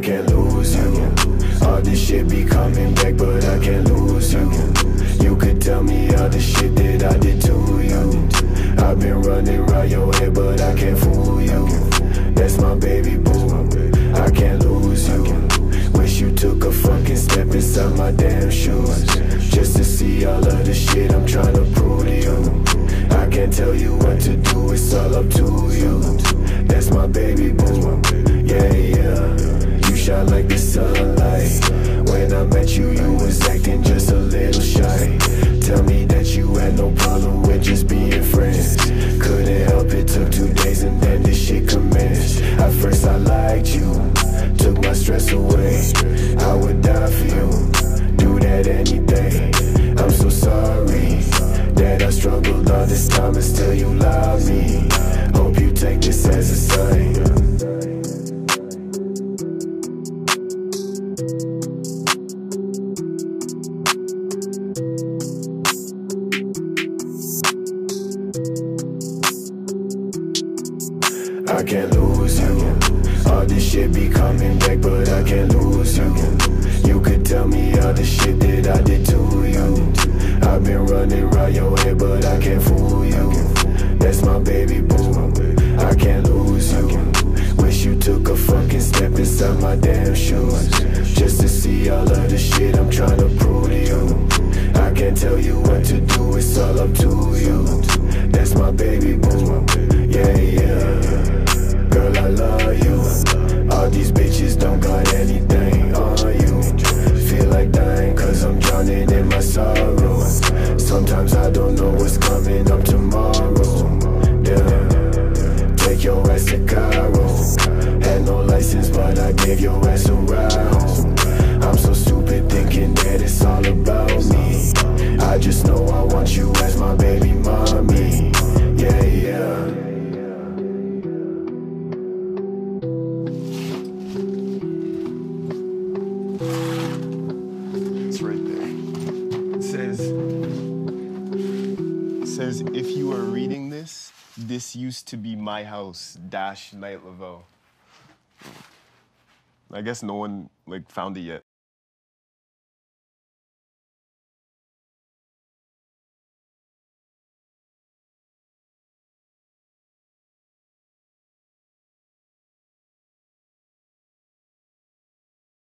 lose you. All this shit be coming back, but I can't lose you. You could tell me all the shit that I did to you. I've been running around your head, but I can't fool you. That's my baby boo. I can't lose you. Wish you took a fucking step inside my damn shoes. Sunlight. When I met you, you was acting just a little shy. Tell me that you had no problem with just being friends. Couldn't help it, took two days and then this shit commenced. At first I liked you, took my stress away. I would die for you, do that any day. I'm so sorry that I struggled all this time and still you love me. Hope you take this as a sign. I can't lose you. All this shit be coming back, but I can't lose you. You could tell me all the shit that I did to you. I've been running around your head, but I can't fool you. That's my baby boo. I can't lose you. Wish you took a fucking step inside my damn shoes. Just to see all of the shit I'm trying to prove to you. I can't tell you what to do, it's all up to you. Don't got anything on you. Feel like dying cause I'm drowning in my sorrow. Sometimes I don't know what's coming up tomorrow. Yeah. Take your ass to Cairo. Had no license, but I gave your ass a ride. I'm so stupid thinking that it's all about me. I just know I want you as my baby says, if you are reading this, this used to be my house, dash Night Lovell. I guess no one like found it yet.